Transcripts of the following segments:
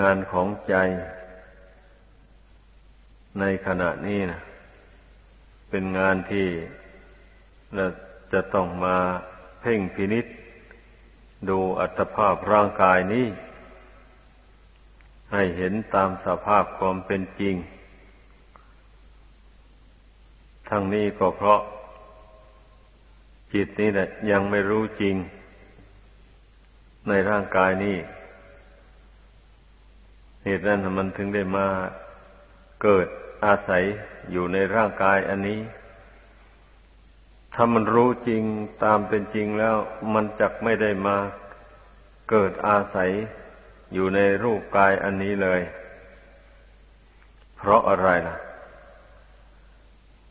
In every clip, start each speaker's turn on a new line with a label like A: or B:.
A: งานของใจในขณะนี้นะเป็นงานที่เราจะต้องมาเพ่งพินิษดูอัตภาพร่างกายนี้ ให้เห็นตามสภาพความเป็นจริง ทั้งนี้ก็เพราะ จิตนี้แหละยังไม่รู้จริง ในร่างกายนี้ เหตุนั้นมันถึงได้มาเกิดอาศัยอยู่ในร่างกายอันนี้ ถ้ามันรู้จริงตามเป็นจริงแล้ว มันจักไม่ได้มาเกิดอาศัยอยู่ในรูปกายอันนี้เลย เพราะอะไรล่ะ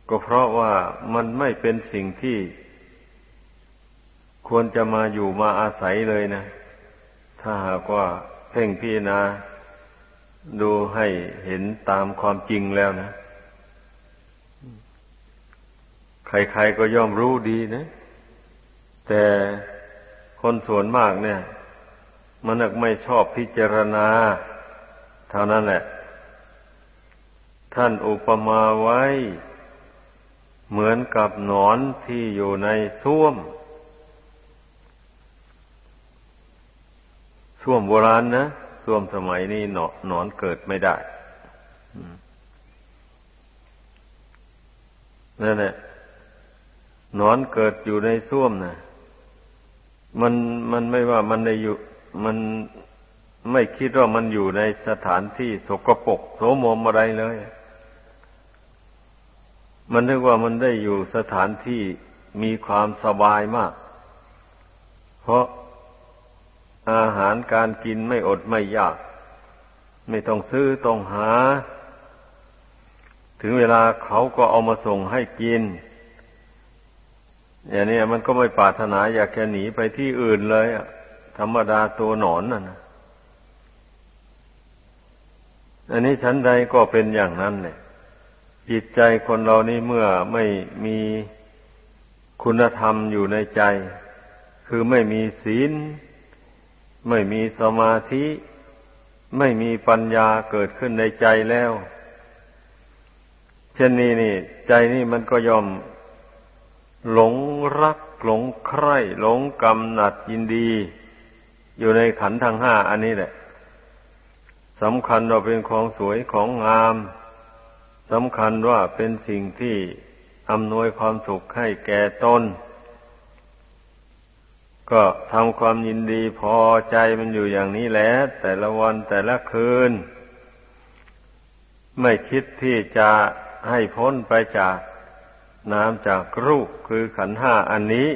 A: ก็เพราะว่ามันไม่เป็นสิ่งที่ ควรจะมาอยู่มาอาศัยเลยนะ ถ้าหากว่าเพ่งพิจารณา ดูให้เห็นตามความจริงแล้วนะ ใครๆก็ย่อมรู้ดีนะ แต่คนส่วนมากเนี่ย มันไม่ชอบพิจารณา เท่านั้นแหละ ท่านอุปมาไว้ เหมือนกับหนอนที่อยู่ในส้วมส้วมโบราณนะ ส้วมสมัยนี้หนอนนอนเกิดไม่ได้นั่นแหละนอนเกิดอยู่ในส้วมนะมันมันไม่ว่ามันในอยู่ มันไม่คิดว่ามันอยู่ในสถานที่สกปรกโสมมอะไรเลย มันนึกว่ามันได้อยู่สถานที่มีความสบายมาก เพราะ อาหารการกินไม่อดไม่ยาก ไม่ต้องซื้อต้องหา ถึงเวลาเขาก็เอามาส่งให้กิน อย่างนี้มันก็ไม่ปรารถนาอยากจะหนีไปที่อื่นเลยธรรมดาตัวหนอนน่ะนะอันนี้ชั้นใดก็เป็นอย่างนั้นเนี่ยจิตใจคนเรานี่เมื่อไม่มีคุณธรรมอยู่ในใจ คือไม่มีศีล ไม่มีสมาธิ ไม่มีปัญญาเกิดขึ้นในใจแล้ว เช่นนี้นี่ ใจนี่มันก็ยอม หลงรัก หลงใคร่หลงกำหนัดยินดี อยู่ในขันธ์ทางห้าอันนี้แหละสำคัญว่าเป็นของสวยของงามสำคัญว่าเป็นสิ่งที่อำนวยความสุขให้แก่ตน ก็ทำความยินดีพอใจมันอยู่อย่างนี้แหละแต่ละวันแต่ละคืน ไม่คิดที่จะให้พ้นไปจากน้ำจากรูปคือขันห้าอันนี้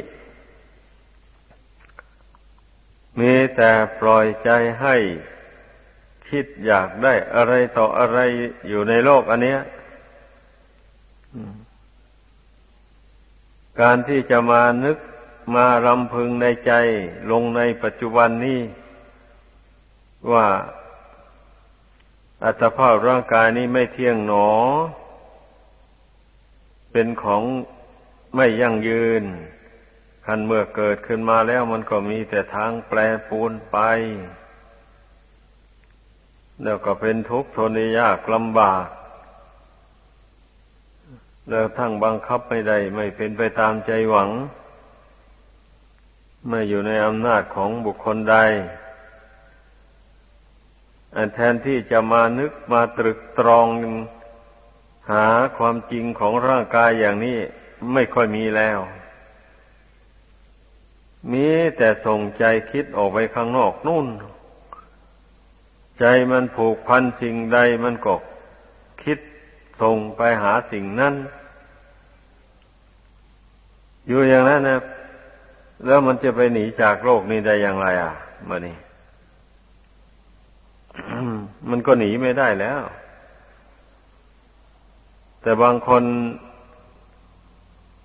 A: มีแต่ปล่อยใจให้คิดอยากได้อะไรต่ออะไรอยู่ในโลกอันเนี้ยการที่จะมานึก มารำพึงในใจลงในปัจจุบันนี้ ว่าอัตภาพร่างกายนี้ไม่เที่ยงหนอ เป็นของไม่ยั่งยืนคันเมื่อเกิดขึ้นมาแล้วมันก็มีแต่ทางแปรปูนไป แล้วก็เป็นทุกข์ทนยากลำบาก แล้วทั้งบังคับไม่ได้ไม่เป็นไปตามใจหวัง ไม่อยู่ในอำนาจของบุคคลใดแทนที่จะมานึกมาตรึกตรองหาความจริงของร่างกายอย่างนี้ไม่ค่อยมีแล้ว มีแต่ส่งใจคิดออกไปข้างนอกนู่น ใจมันผูกพันสิ่งใดมันก็คิดส่งไปหาสิ่งนั้น อยู่อย่างนั้นนะ แล้วมันจะไปหนีจากโลกนี้ได้อย่างไรอะมานี่มันก็หนีไม่ได้แล้ว แต่บางคน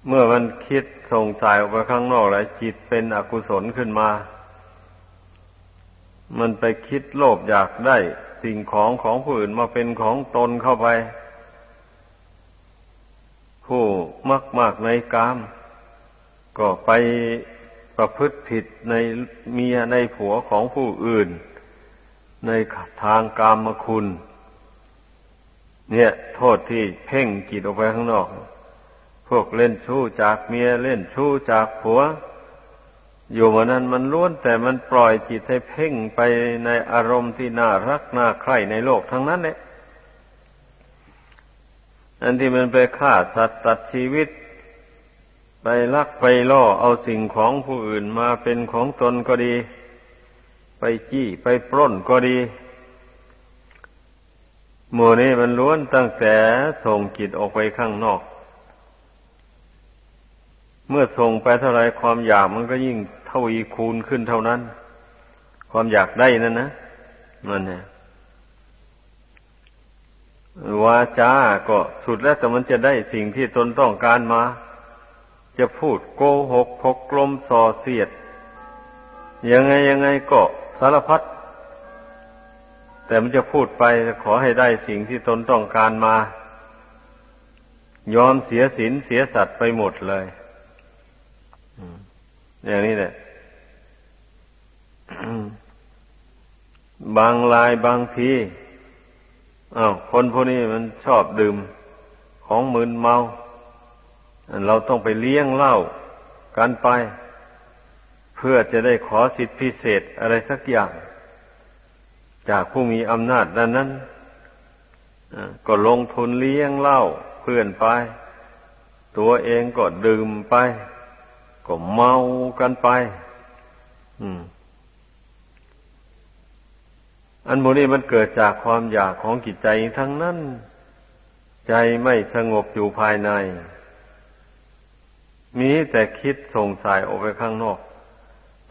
A: เมื่อมันคิดส่งสายออกไปข้างนอกแล้วจิตเป็นอกุศลขึ้นมา มันไปคิดโลภอยากได้สิ่งของของผู้อื่นมาเป็นของตนเข้าไป ผู้มากมากในกาม ก็ไป ประพฤติผิดในเมียในผัวของผู้อื่น ในทางกามคุณ เนี่ย โทษที่เพ่งจิตออกไปข้างนอก พวกเล่นชู้จากเมียเล่นชู้จากผัว อยู่วันนั้นมันล้วนแต่มันปล่อยจิตให้เพ่งไปในอารมณ์ที่น่ารักน่าใคร่ในโลกทั้งนั้นเนี่ยอันที่มันไปฆ่าสัตว์ตัดชีวิต ไปลักไปล่อเอาสิ่งของผู้อื่นมาเป็นของตนก็ดี ไปจี้ไปปล้นก็ดี หมู่นี้มันล้วนตั้งแต่ส่งจิตออกไปข้างนอก เมื่อส่งไปเท่าไรความอยากมันก็ยิ่งเท่าอีคูณขึ้นเท่านั้น ความอยากได้นั่นนะนั่นเนี่ยวาจาก็สุดแล้วแต่มันจะได้สิ่งที่ตนต้องการมา จะพูดโกหกพกลมส่อเสียด ยังไงยังไงก็สารพัดแต่มันจะพูดไปขอให้ได้สิ่งที่ตนต้องการมา ยอมเสียศีลเสียสัตว์ไปหมดเลยอย่างนี้แหละบางลายบางทีอา้าวคนพวกนี้มันชอบดื่มของมึนเมา เราต้องไปเลี้ยงเหล้ากันไป เพื่อจะได้ขอสิทธิพิเศษอะไรสักอย่าง จากผู้มีอำนาจนั้นนั้นก็ลงทุนเลี้ยงเหล้าเพื่อนไป ตัวเองก็ดื่มไป ก็เมากันไปอันโมนี้มันเกิดจากความอยากของจิตใจทั้งนั้น ใจไม่สงบอยู่ภายใน มีแต่คิดส่งสายออกไปข้างนอก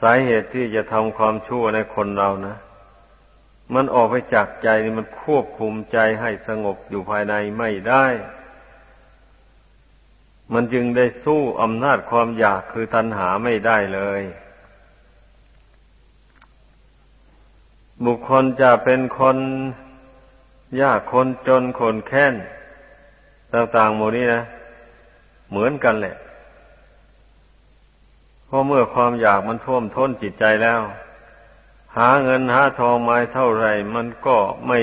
A: สาเหตุที่จะทำความชั่วในคนเรานะ มันออกไปจากใจนี่มันควบคุมใจให้สงบอยู่ภายในไม่ได้ มันจึงได้สู้อำนาจความอยากคือตัณหาไม่ได้เลย บุคคลจะเป็นคนยากคนจนคนแค้นต่างๆหมดนี้นะ เหมือนกันแหละ เพราะเมื่อความอยากมันท่วมท้นจิตใจแล้ว หาเงินหาทองมาเท่าไรมันก็ไม่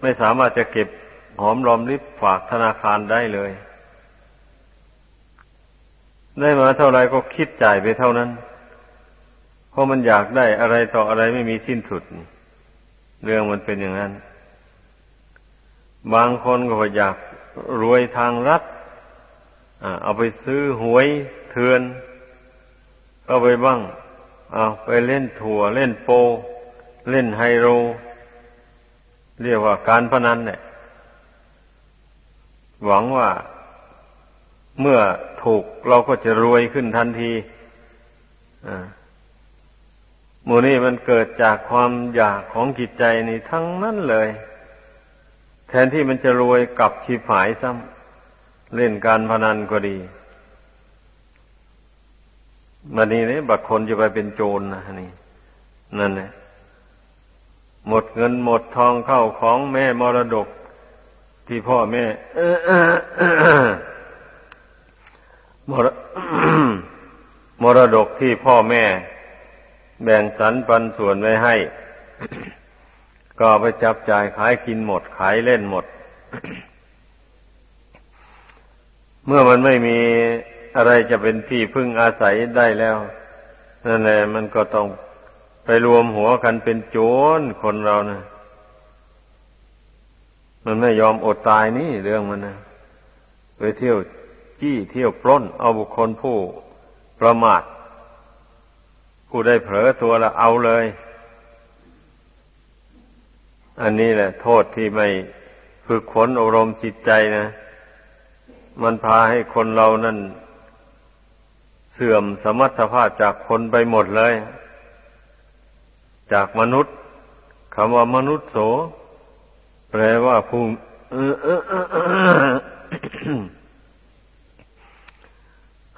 A: ไม่สามารถจะเก็บหอมรอมริบฝากธนาคารได้เลย ได้มาเท่าไรก็คิดจ่ายไปเท่านั้น เพราะมันอยากได้อะไรต่ออะไรไม่มีสิ้นสุด เรื่องมันเป็นอย่างนั้น บางคนก็อยากรวยทางรัฐเอาไปซื้อหวยเถือน เอาไปบ้างเอาไปเล่นถั่ว เล่นโป เล่นไฮโลเรียกว่าการพนันเนี่ย หวังว่าเมื่อถูกเราก็จะรวยขึ้นทันทีอ่ามูนี่มันเกิดจากความอยากของจิตใจนี่ทั้งนั้นเลย แทนที่มันจะรวยกับชีพหายซ้ำเล่นการพนันก็ดี มันนี้เนี่ยบักคนจะไปเป็นโจรนะนี่นั่นแหละหมดเงินหมดทองเข้าของแม่มรดก ที่พ่อแม่มรดกที่พ่อแม่ แบ่งสรรปันส่วนไว้ให้ ก็ไปจับจ่ายขายกินหมด ขายเล่นหมด เมื่อมันไม่มี อะไรจะเป็นที่พึ่งอาศัยได้แล้วนั่นแหละมันก็ต้องไปรวมหัวกันเป็นโจรคนเรานะมันไม่ยอมอดตายนี่เรื่องมันนะไปเที่ยวจี้เที่ยวปล้น เอาบุคคลผู้ประมาทผู้ได้เผลอตัวละเอาเลย อันนี้แหละ โทษที่ไม่ฝึกขนอารมณ์จิตใจนะ มันพาให้คนเรานั่น เสื่อมสมรรถภาพจากคนไปหมดเลย จากมนุษย์คำว่ามนุษย์โส แปลว่าผู้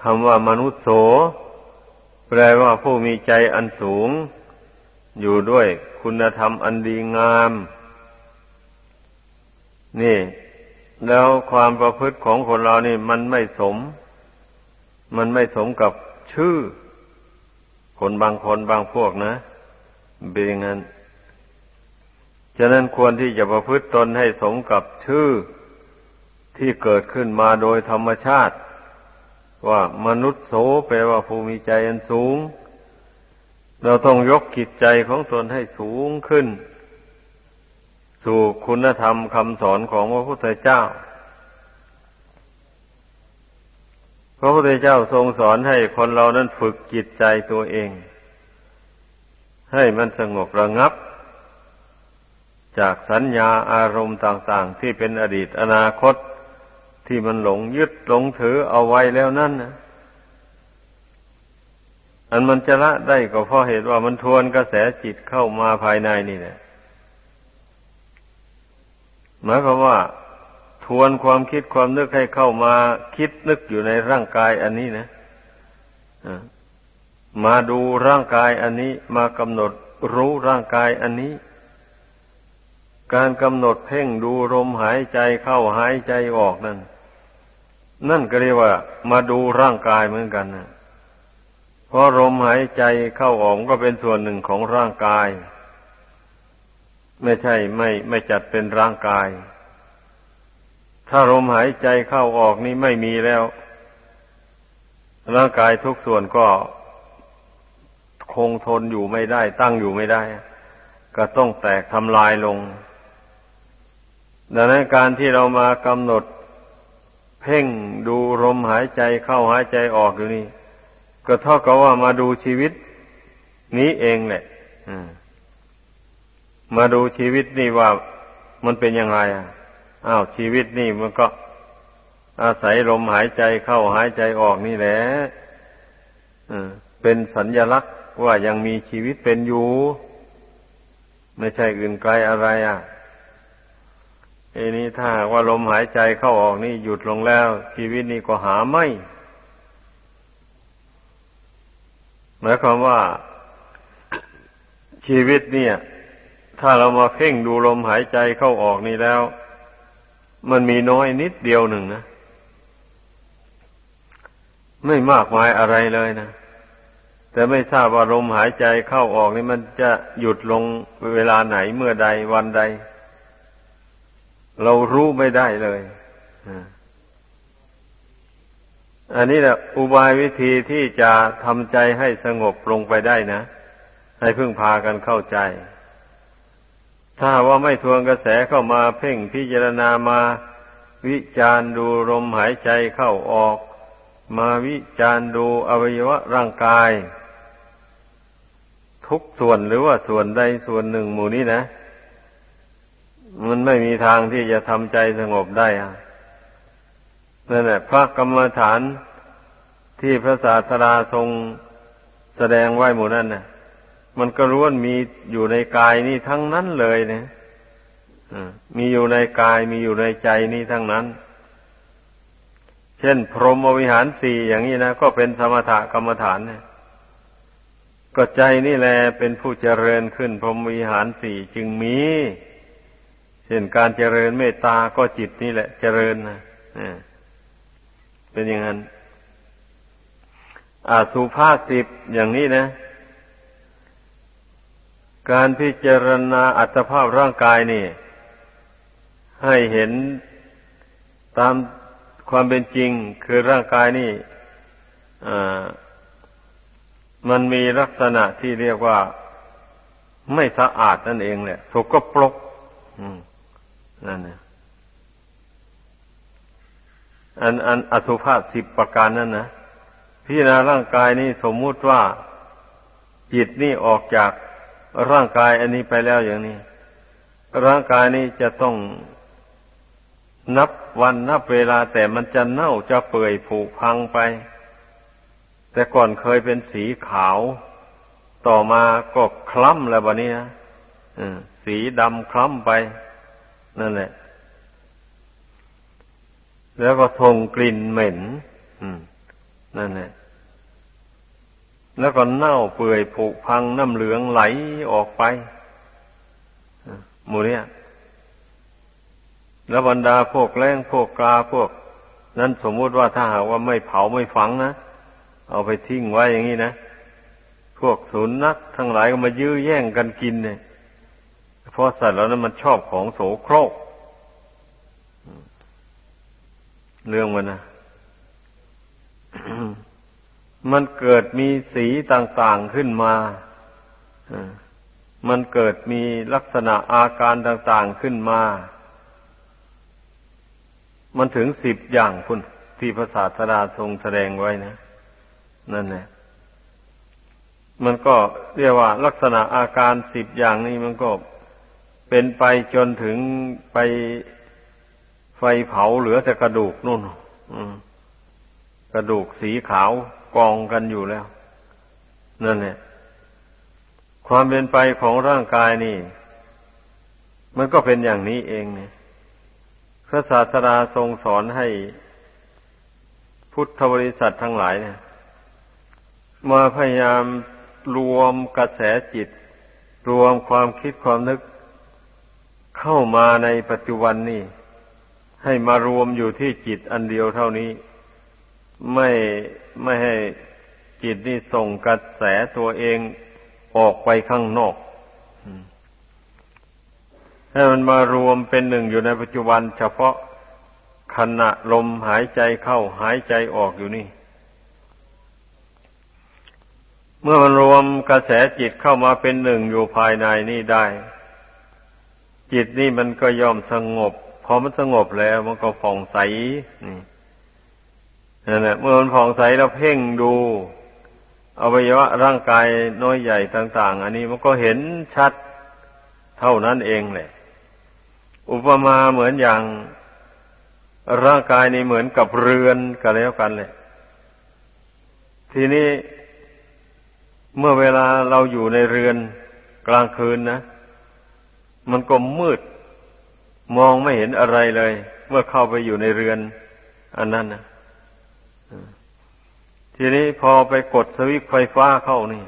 A: คำว่ามนุษย์โส แปลว่าผู้มีใจอันสูง อยู่ด้วยคุณธรรมอันดีงาม นี่ แล้วความประพฤติของคนเรานี่มันไม่สม มันไม่สมกับชื่อ คนบางคนบางพวกนะเป็นอย่างนั้นฉะนั้นควรที่จะประพฤติตนให้สมกับชื่อที่เกิดขึ้นมาโดยธรรมชาติ ว่ามนุษย์โสแปลว่าภูมิใจอันสูง เราต้องยกกิจใจของตนให้สูงขึ้น สู่คุณธรรมคำสอนของพระพุทธเจ้า พระพุทธเจ้าทรงสอนให้คนเรานั้นฝึกจิตใจตัวเอง ให้มันสงบระงับ จากสัญญาอารมณ์ต่าง ๆ ที่เป็นอดีตอนาคตที่มันหลงยึดหลงถือเอาไว้แล้วนั่นนะอันมันจะละได้ก็เพราะเหตุว่ามันทวนกระแสจิตเข้ามาภายในนี่แหละหมายความว่า วนความคิดความนึกให้เข้ามาคิดนึกอยู่ในร่างกายอันนี้นะมาดูร่างกายอันนี้มากำหนดรู้ร่างกายอันนี้ การกำหนดเพ่งดูลมหายใจเข้าหายใจออกนั่น นั่นก็เรียกว่า มาดูร่างกายเหมือนกันนะเพราะลมหายใจเข้าออกก็เป็นส่วนหนึ่งของร่างกาย ไม่ใช่ไม่ไม่จัดเป็นร่างกาย ถ้าลมหายใจเข้าออกนี้ไม่มีแล้ว ร่างกายทุกส่วนก็คงทนอยู่ไม่ได้ ตั้งอยู่ไม่ได้ ก็ต้องแตกทำลายลง ดังนั้นการที่เรามากำหนด เพ่งดูลมหายใจเข้าหายใจออกอยู่นี่ ก็เท่ากับว่ามาดูชีวิต นี้เองแหละมาดูชีวิตนี่ว่ามันเป็นยังไงอะ อ้าวชีวิตนี่มันก็ อาศัยลมหายใจเข้าหายใจออกนี่แหละเป็นสัญญลักษณ์ว่ายังมีชีวิตเป็นอยู่ ไม่ใช่อื่นไกลอะไรอะเอ้นี้ถ้าว่าลมหายใจเข้าออกนี่หยุดลงแล้ว ชีวิตนี้ก็หาไม่หมายความว่าชีวิตเนี่ย ถ้าเรามาเพ่งดูลมหายใจเข้าออกนี่แล้ว มันมีน้อยนิดเดียวหนึ่งนะ ไม่มากมายอะไรเลยนะ แต่ไม่ทราบว่าลมหายใจเข้าออกนี่มันจะหยุดลงเวลาไหนเมื่อใดวันใด เรารู้ไม่ได้เลยอันนี้แหละอุบายวิธีที่จะทำใจให้สงบลงไปได้นะ ให้พึ่งพากันเข้าใจ ถ้าว่าไม่ทวนกระแสเข้ามาเพ่งพิจารณามา วิจารดูลมหายใจเข้าออก มาวิจารดูอวัยวะร่างกาย ทุกส่วนหรือว่าส่วนใดส่วนหนึ่งหมู่นี้นะ มันไม่มีทางที่จะทำใจสงบได้อะนั่นแหละพระกรรมฐานที่พระศาสดาทรงแสดงไว้หมู่นั้นน่ะ มันก็ล้วนมีอยู่ในกายนี้ทั้งนั้นเลยเนี่ยมีอยู่ในกายมีอยู่ในใจนี้ทั้งนั้น เช่น พรหมวิหารสี่อย่างนี้นะก็เป็นสมถกรรมฐานเนี่ยก็ใจนี่แหละเป็นผู้เจริญขึ้น พรหมวิหารสี่จึงมีเช่นการเจริญเมตตาก็จิตนี่แหละ เจริญนะเป็นอย่างนั้นอาสุภาสิบอย่างนี้นะ การพิจารณาอัตภาพร่างกายนี่ ให้เห็นตามความเป็นจริงคือร่างกายนี่มันมีลักษณะที่เรียกว่าไม่สะอาดนั่นเองแหละสกปรกนั่นนะอันอันอสุภาพสิบประการนั่นนะพิจารณาร่างกายนี้สมมุติว่าจิตนี่ออกจาก ร่างกายอันนี้ไปแล้วอย่างนี้ ร่างกายนี้จะต้องนับวันนับเวลาแต่มันจะเน่าจะเปื่อยผุพังไป แต่ก่อนเคยเป็นสีขาว ต่อมาก็คล้ำแล้วบะนี้นะสีดำคล้ำไป นั่นแหละ แล้วก็ส่งกลิ่นเหม็นนั่นแหละ แล้วก็เน่าเปื่อยผุพังน้ำเหลืองไหลออกไปหมูเนี่ยแล้วบรรดาพวกแรงพวกกลาพวก นั้นสมมุติว่าถ้าหากว่าไม่เผาไม่ฝังนะเอาไปทิ้งไว้อย่างนี้นะพวกสุนัขทั้งหลายก็มายื้อแย่งกันกินเนี่ยเพราะสัตว์แล้วนั้นมันชอบของโสโครก เรื่องมันนะ มันเกิดมีสีต่างๆขึ้นมามันเกิดมีลักษณะอาการต่างๆขึ้นมา มันถึงสิบอย่างคุณที่พระศาสดาทรงแสดงไว้นะ นั่นแหละมันก็เรียกว่าลักษณะอาการสิบอย่างนี้มันก็เป็นไปจนถึงไปไฟเผาเหลือแต่กระดูกนู่นกระดูกสีขาว กองกันอยู่แล้ว นั่นแหละความเป็นไปของร่างกายนี่ มันก็เป็นอย่างนี้เองเนี่ยพระศาสดาทรงสอนให้พุทธบริษัททั้งหลายเนี่ย มาพยายามรวมกระแสจิต รวมความคิดความนึกเข้ามาในปัจจุบันนี่ ให้มารวมอยู่ที่จิตอันเดียวเท่านี้ ไม่ไม่ให้จิตนี่ส่งกระแสตัวเองออกไปข้างนอก ให้มันมารวมเป็นหนึ่งอยู่ในปัจจุบัน เฉพาะขณะลมหายใจเข้าหายใจออกอยู่นี่ เมื่อมันรวมกระแสจิตเข้ามาเป็นหนึ่งอยู่ภายในนี่ได้ จิตนี่มันก็ยอมสงบ พอมันสงบแล้วมันก็ผ่องใสนี่ นั่นแหละเมื่อมันผ่องใสแล้วเพ่งดูอวัยวะร่างกายน้อยใหญ่ต่าง ๆ อันนี้มันก็เห็นชัดเท่านั้นเองแหละ อุปมาเหมือนอย่างร่างกายนี่เหมือนกับเรือนกันแล้วกันเลยทีนี้เมื่อเวลาเราอยู่ในเรือนกลางคืนนะ มันก็มืด มองไม่เห็นอะไรเลย เมื่อเข้าไปอยู่ในเรือน อันนั้นนะ ทีนี้พอไปกดสวิตไฟฟ้าเข้านี่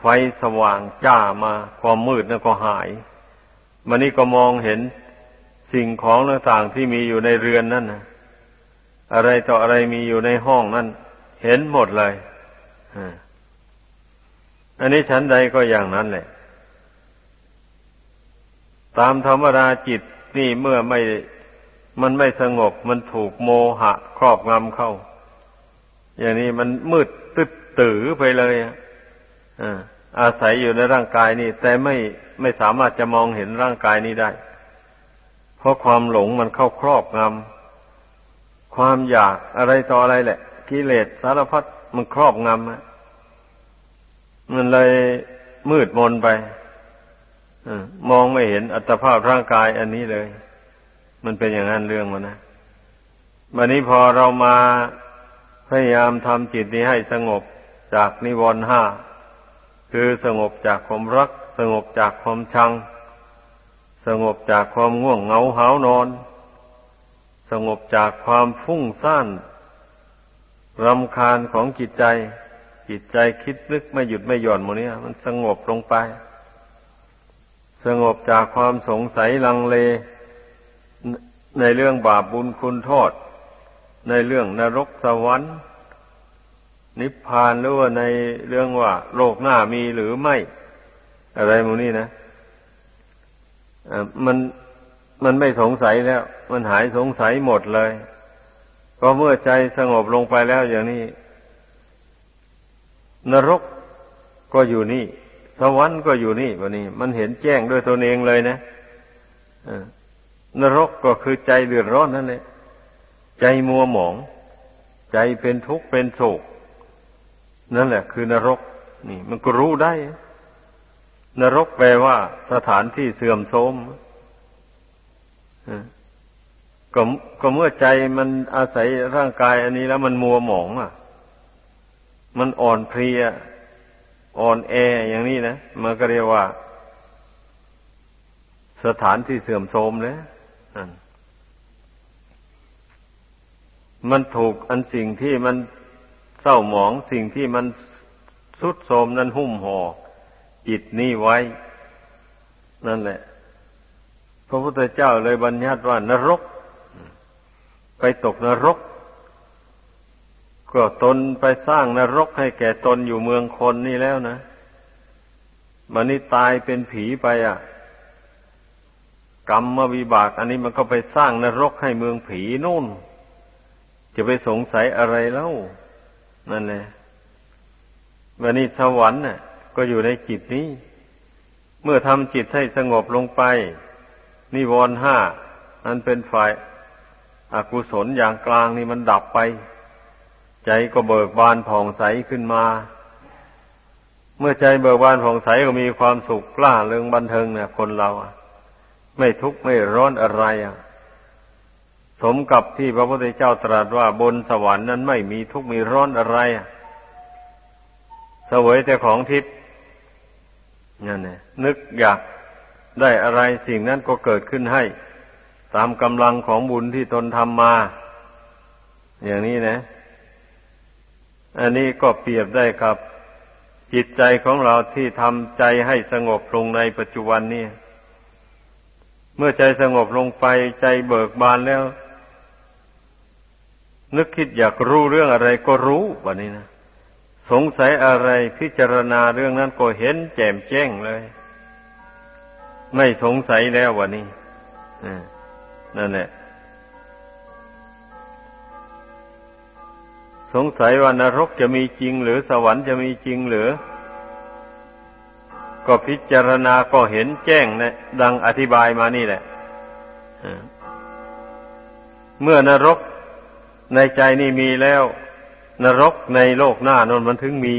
A: ไฟสว่างจ้ามาความมืดนั่นก็หายมันนี่ก็มองเห็นสิ่งของต่างๆที่มีอยู่ในเรือนนั่นนะอะไรต่ออะไรมีอยู่ในห้องนั่น เห็นหมดเลยอันนี้ชั้นใดก็อย่างนั้นแหละ ตามธรรมดาจิตนี่เมื่อไม่ มันไม่สงบมันถูกโมหะ ครอบงำเข้า อย่างนี้มันมืดตึ๊ดตือไปเลยอาศัยอยู่ในร่างกายนี่ แต่ไม่ไม่สามารถจะมองเห็นร่างกายนี้ได้ เพราะความหลงมันเข้าครอบงำความอยากอะไรต่ออะไรแหละกิเลสสารพัดมันครอบงำมันเลยมืดมนไปมองไม่เห็นอัตภาพร่างกายอันนี้เลย มันเป็นอย่างนั้นเรื่องมันนะวันนี้พอเรามาพยายามทำจิตนี้ให้สงบจากนิวรณ์ห้าคือสงบจากความรัก สงบจากความชัง สงบจากความง่วงเหงาหานอน สงบจากความฟุ้งซ่านรำคาญของจิตใจ จิตใจคิดนึกไม่หยุดไม่หย่อนโมนี้มันสงบลงไป สงบจากความสงสัยลังเล ในเรื่องบาปบุญคุณโทษ ในเรื่องนรกสวรรค์ นิพพานหรือว่าในเรื่องว่า โลกหน้ามีหรือไม่ อะไรโมนี้นะมันมันไม่สงสัยแล้ว มันหายสงสัยหมดเลยก็เมื่อใจสงบลงไปแล้วอย่างนี้ นรกก็อยู่นี่ สวรรค์ก็อยู่นี่วันนี้ มันเห็นแจ้งด้วยตนเองเลยนะ นรกก็คือใจเดือดร้อนนั่นแหละใจมัวหมอง ใจเป็นทุกข์เป็นโศกนั่นแหละ คือนรก นี่ มันก็รู้ได้ นรกแปลว่า สถานที่เสื่อมโทรมก็ก็เมื่อใจมันอาศัยร่างกาย อันนี้แล้วมันมัวหมองอะ มันอ่อนเพลีย อ่อนแออย่างนี้นะ มันก็เรียกว่า สถานที่เสื่อมโทรมเลย มันถูกอันสิ่งที่มันเศร้าหมองสิ่งที่มันสุดโทมนั้นหุ้มห่อจิตนี้ไว้ นั่นแหละ พระพุทธเจ้าเลยบัญญัติว่านรก ไปตกนรก ก็ตนไปสร้างนรกให้แก่ตนอยู่เมืองคนนี่แล้วนะมันนี่ตายเป็นผีไปอะ กรรมวิบาก อันนี้มันก็ไปสร้างนรกให้เมืองผีนู่น จะไปสงสัยอะไรเล่า นั่นแหละวันนี้สวรรค์น่ะ ก็อยู่ในจิตนี้ เมื่อทำจิตให้สงบลงไป นิวรณ์ห้านั้นเป็นฝ่ายอากุศลอย่างกลางนี่มันดับไป ใจก็เบิกบานผ่องใสขึ้นมา เมื่อใจเบิกบานผ่องใสก็มีความสุขกล้าเริงบันเทิงเนี่ยคนเรา ไม่ทุกข์ไม่ร้อนอะไรสมกับที่พระพุทธเจ้าตรัสว่าบนสวรรค์นั้นไม่มีทุกข์มีร้อนอะไรเสวยแต่ของทิพย์นั่นแหละนึกอยากได้อะไรสิ่งนั้นก็เกิดขึ้นให้ ตามกำลังของบุญที่ตนทำมา อย่างนี้นะ อันนี้ก็เปรียบได้กับจิตใจของเราที่ทำใจให้สงบลงในปัจจุบันนี้ เมื่อใจสงบลงไปใจเบิกบานแล้ว นึกคิดอยากรู้เรื่องอะไรก็รู้แบบนี้นะสงสัยอะไรพิจารณาเรื่องนั้นก็เห็นแจ่มแจ้งเลย ไม่สงสัยแล้ววันนี้นั่นแหละสงสัยว่านรกจะมีจริงหรือสวรรค์จะมีจริงหรือ ก็พิจารณาก็เห็นแจ้งนะดังอธิบายมานี่แหละเมื่อนรกในใจนี่มีแล้ว นรกในโลกหน้านนมันถึงมี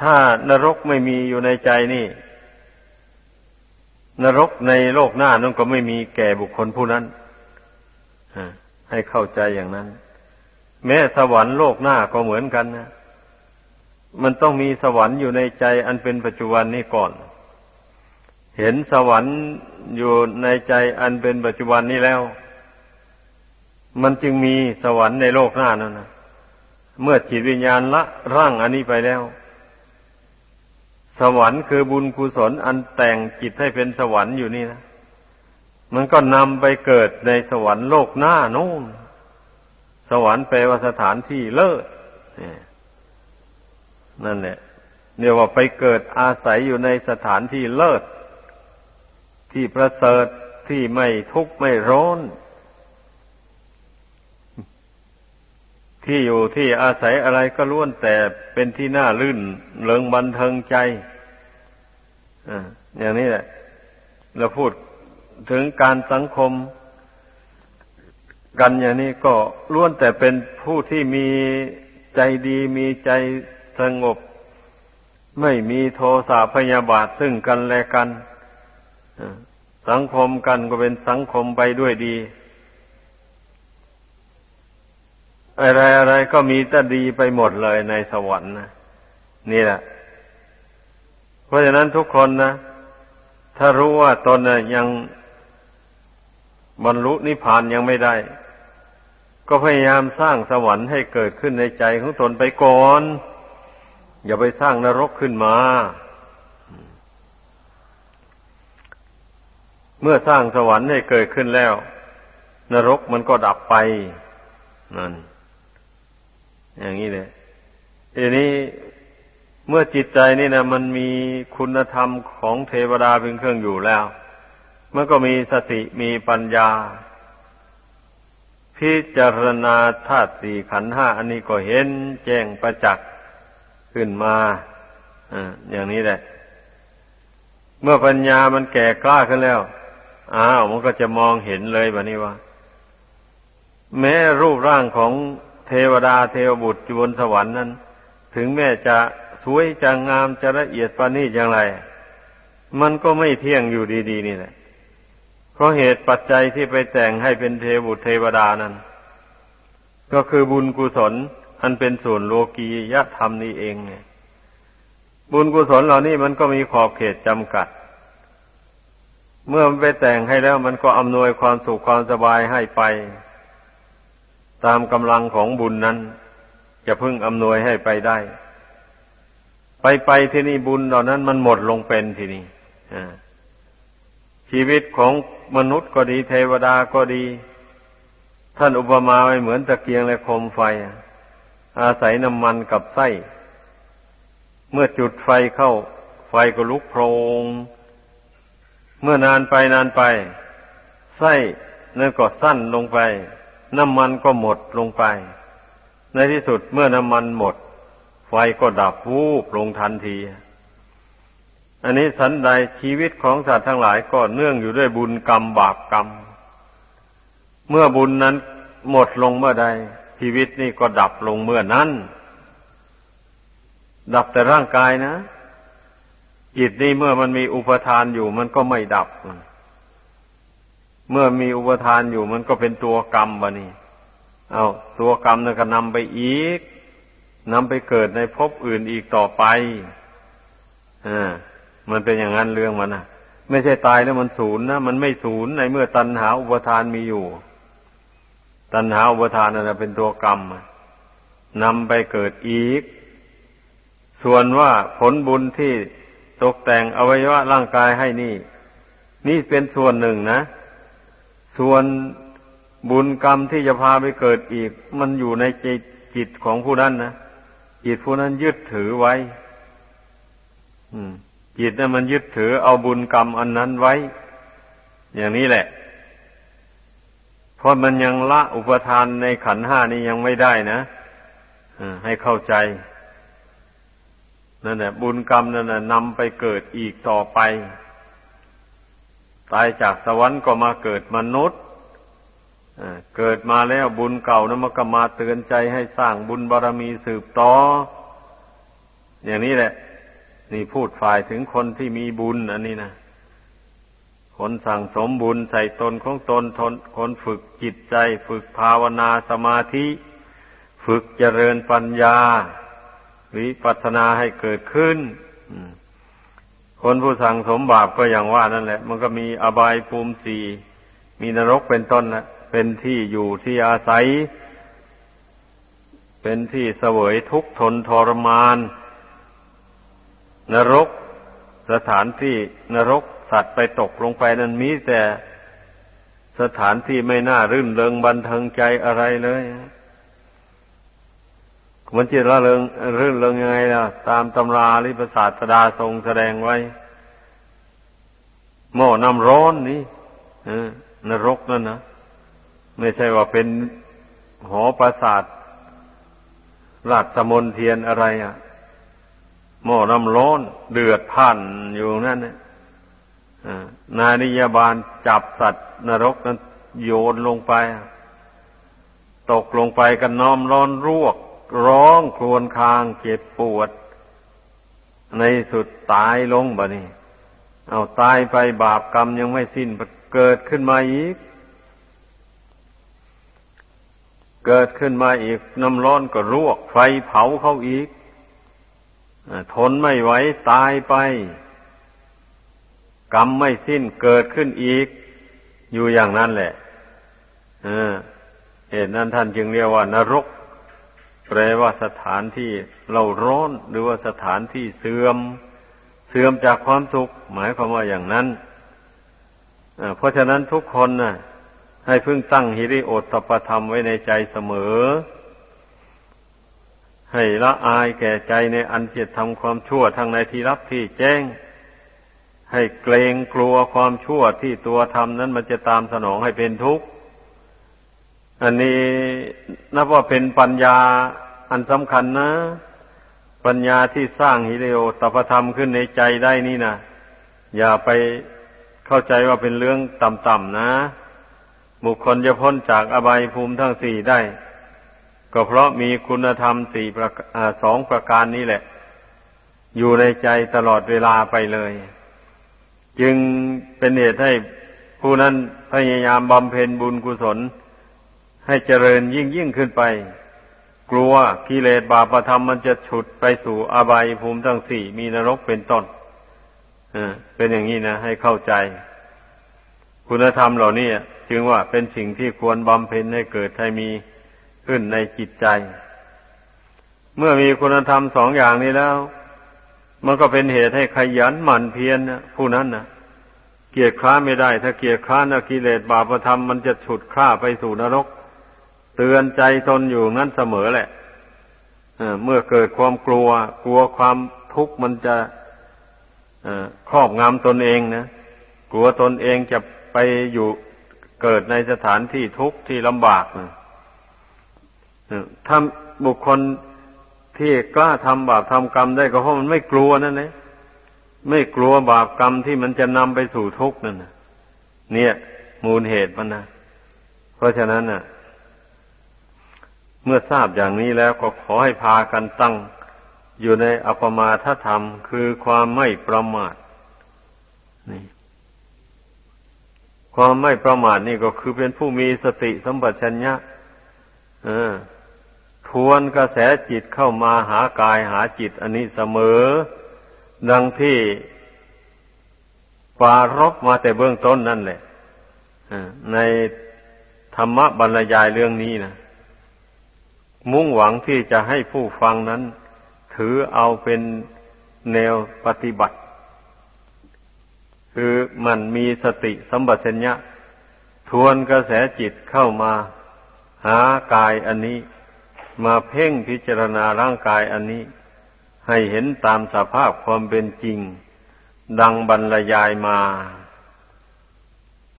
A: ถ้านรกไม่มีอยู่ในใจนี่ นรกในโลกหน้านั่นก็ไม่มีแก่บุคคลผู้นั้นให้เข้าใจอย่างนั้น แม้สวรรค์โลกหน้าก็เหมือนกันนะ มันต้องมีสวรรค์อยู่ในใจอันเป็นปัจจุบันนี้ก่อน เห็นสวรรค์อยู่ในใจอันเป็นปัจจุบันนี้แล้ว มันจึงมีสวรรค์ในโลกหน้านั่นนะเมื่อจิตวิญญาณละร่างอันนี้ไปแล้ว สวรรค์คือบุญกุศลอันแต่งจิตให้เป็นสวรรค์อยู่นี่นะมันก็นำไปเกิดในสวรรค์โลกหน้านู่นสวรรค์แปลว่าสถานที่เลิศนั่ นั่นแหละเรียกว่าไปเกิดอาศัยอยู่ในสถานที่เลิศ ที่ประเสริฐที่ไม่ทุกข์ไม่ร้อน ที่อยู่ที่อาศัยอะไรก็ล้วนแต่เป็นที่น่าลื่นเลิงบันเทิงใจอย่างนี้แหละ เราพูดถึงการสังคมกันอย่างนี้ก็ล้วนแต่เป็นผู้ที่มีใจดีมีใจ สงบ ไม่มีโทสะพยาบาทซึ่งกันและกัน สังคมกันก็เป็นสังคมไปด้วยดี อะไรอะไรก็มีแต่ดีไปหมดเลยในสวรรค์นะนี่แหละ เพราะฉะนั้นทุกคนนะ ถ้ารู้ว่าตนนะยังบรรลุนิพพานยังไม่ได้ ก็พยายามสร้างสวรรค์ให้เกิดขึ้นในใจของตนไปก่อน อย่าไปสร้างนรกขึ้นมา เมื่อสร้างสวรรค์ให้เกิดขึ้นแล้ว นรกมันก็ดับไปนั่นอย่างนี้เลยทีนี้เมื่อจิตใจนี่นะมันมีคุณธรรมของเทวดาเป็นเครื่องอยู่แล้วมันก็มีสติมีปัญญา พิจารณาธาตุสี่ขันห้าอันนี้ก็เห็นแจ้งประจักษ์ ขึ้นมาออย่างนี้แหละ เมื่อปัญญามันแก่กล้าขึ้นแล้ว อ้าวมันก็จะมองเห็นเลยแบบนี้ว่า แม้รูปร่างของเทวดาเทวบุตรอยู่บนสวรรค์นั้น ถึงแม้จะสวยจะงามจะละเอียดปานนี้อย่างไร มันก็ไม่เที่ยงอยู่ดี ๆ นี่แหละเพราะเหตุปัจจัยที่ไปแต่งให้เป็นเทวบุตรเทวดานั้น ก็คือบุญกุศล อันเป็นส่วนโลกียธรรมนี่เองไงบุญกุศลเหล่านี้มันก็มีขอบเขตจำกัด เมื่อมันไปแต่งให้แล้วมันก็อำนวยความสุขความสบายให้ไป ตามกำลังของบุญนั้น จะพึ่งอำนวยให้ไปได้ ไปไปที่นี่บุญเหล่านั้นมันหมดลงเป็นทีนี้ชีวิตของมนุษย์ก็ดีเทวดาก็ดี ท่านอุปมาไว้เหมือนตะเกียงและโคมไฟอ อาศัยน้ำมันกับไส้ เมื่อจุดไฟเข้า ไฟก็ลุกโพรง เมื่อนานไปนานไป ไส้นั่นก็สั้นลงไป น้ำมันก็หมดลงไป ในที่สุดเมื่อน้ำมันหมด ไฟก็ดับวูบลงทันที อันนี้สันใดชีวิตของสัตว์ทั้งหลายก็เนื่องอยู่ด้วยบุญกรรมบาปกรรม เมื่อบุญนั้นหมดลงเมื่อใด ชีวิตนี่ก็ดับลงเมื่อนั้น ดับแต่ร่างกายนะจิตนี่เมื่อมันมีอุปทานอยู่ มันก็ไม่ดับ เมื่อมีอุปทานอยู่ มันก็เป็นตัวกรรมบะนี่เอาตัวกรรมนั่นก็นำไปอีกนำไปเกิดในภพอื่นอีกต่อไปอ่ามันเป็นอย่างนั้นเรื่องมันนะไม่ใช่ตายแล้วมันศูนย์นะมันไม่ศูนย์ในเมื่อตัณหาอุปทานมีอยู่ ตัณหาอุปทานนั่นเป็นตัวกรรมนำไปเกิดอีก ส่วนว่าผลบุญที่ตกแต่งอวัยวะร่างกายให้นี่ นี่เป็นส่วนหนึ่งนะ ส่วนบุญกรรมที่จะพาไปเกิดอีก มันอยู่ในจิตจิตของผู้นั้นนะจิตผู้นั้นยึดถือไว้ จิตนั้นมันยึดถือเอาบุญกรรมอันนั้นไว้ อย่างนี้แหละ เพราะมันยังละอุปทานในขันห้านี้ยังไม่ได้นะให้เข้าใจนั่นแหละบุญกรรมนั่นแหละนำไปเกิดอีกต่อไป ตายจากสวรรค์ก็มาเกิดมนุษย์เกิดมาแล้วบุญเก่านั้นมันก็มาเตือนใจให้สร้างบุญบารรมีสืบต่อ อย่างนี้แหละ นี่พูดฝ่ายถึงคนที่มีบุญอันนี้นะ คนสั่งสมบุญใส่ตนของตนทนคนฝึกจิตใจ ฝึกภาวนาสมาธิ ฝึกเจริญปัญญา วิปัสนาให้เกิดขึ้นคนผู้สั่งสมบาปก็อย่างว่านั่นแหละ มันก็มีอบายภูมิสีมีนรกเป็นต้นนะเป็นที่อยู่ที่อาศัย เป็นที่เสวยทุกข์ทนทรมาน นรกสถานที่นรก สัตว์ไปตกลงไปนั้นมีแต่สถานที่ไม่น่ารื่นเริงบันเทิงใจอะไรเลยมันจิตละเริงรื่นเริงยังไงล่ะ ตามตำราลิปศาสตดาทรงแสดงไว้ หม้อน้ำร้อนนี่นรกนั่นนะไม่ใช่ว่าเป็นหอประสาทราชมนเทียนอะไรอะ หม้อน้ำร้อน เดือดผ่านอยู่นั่นเนี่ย นานิยบาลจับสัตว์นรกนั้นโยนลงไป ตกลงไปกันน้อมร้อนรวก ร้องครวญคางเจ็บปวด ในสุดตายลงบะนี่เอาตายไปบาปกรรมยังไม่สิ้นเกิดขึ้นมาอีก เกิดขึ้นมาอีกน้ำร้อนก็รวก ไฟเผาเขาอีกทนไม่ไหวตายไป กรรมไม่สิ้นเกิดขึ้นอีก อยู่อย่างนั้นแหละเหตุนั้นท่านจึงเรียกว่านรกแปลว่าสถานที่เราร้อนหรือว่าสถานที่เสื่อม เสื่อมจากความสุข หมายความว่าอย่างนั้นเพราะฉะนั้นทุกคนนะให้พึ่งตั้งฮิริโอตตปธรรมไว้ในใจเสมอ ให้ละอายแก่ใจในอันเจะทำความชั่วทั้งในที่รับที่แจ้ง ให้เกรงกลัวความชั่วที่ตัวทำนั้นมันจะตามสนองให้เป็นทุกข์ อันนี้นับว่าเป็นปัญญาอันสำคัญนะ ปัญญาที่สร้างฮิริโอตปธรรมขึ้นในใจได้นี่นะอย่าไปเข้าใจว่าเป็นเรื่องต่ำๆนะ บุคคลจะพ้นจากอบายภูมิทั้งสี่ได้ ก็เพราะมีคุณธรรมสี่สองประการนี้แหละ อยู่ในใจตลอดเวลาไปเลย จึงเป็นเหตุให้ผู้นั้นพยายามบำเพ็ญบุญกุศล ให้เจริญยิ่งยิ่งขึ้นไป กลัวกิเลสบาปธรรมมันจะฉุดไปสู่อบายภูมิทั้งสี่มีนรกเป็นต้นเป็นอย่างนี้นะ ให้เข้าใจ คุณธรรมเหล่านี้จึงว่าเป็นสิ่งที่ควรบำเพ็ญให้เกิดให้มีขึ้นในจิตใจ เมื่อมีคุณธรรมสองอย่างนี้แล้ว มันก็เป็นเหตุให้ขยันหมั่นเพียรนะผู้นั้นนะเกียรค้าไม่ได้ ถ้าเกียรค้านะกิเลสบาปธรรมมันจะฉุดข้าไปสู่นรก เตือนใจตนอยู่นั้นเสมอแหละเมื่อเกิดความกลัว กลัวความทุกข์มันจะครอบงำตนเองนะกกลัวตนเองจะไปอยู่เกิดในสถานที่ทุกข์ที่ลำบากนะถ้าบุคคล ที่กล้าทำบาปทำกรรมได้ก็เพราะมันไม่กลัวนั่นเองไม่กลัวบาปกรรมที่มันจะนำไปสู่ทุกข์นั่นนะเนี่ย มูลเหตุมันนะเพราะฉะนั้นน่ะ เมื่อทราบอย่างนี้แล้วก็ขอให้พากันตั้ง อยู่ในอปมาทธรรมคือความไม่ประมาทนี่ความไม่ประมาทนี่ก็คือเป็นผู้มีสติสัมปชัญญะ ทวนกระแสจิตเข้ามาหากายหาจิตอันนี้เสมอ ดังที่ปารบมาแต่เบื้องต้นนั่นแหละในธรรมบรรยายเรื่องนี้นะมุ่งหวังที่จะให้ผู้ฟังนั้น ถือเอาเป็นแนวปฏิบัติ คือมันมีสติสัมปชัญญะ ทวนกระแสจิตเข้ามา หากายอันนี้ มาเพ่งพิจารณาร่างกายอันนี้ ให้เห็นตามสภาพความเป็นจริง ดังบรรยายมา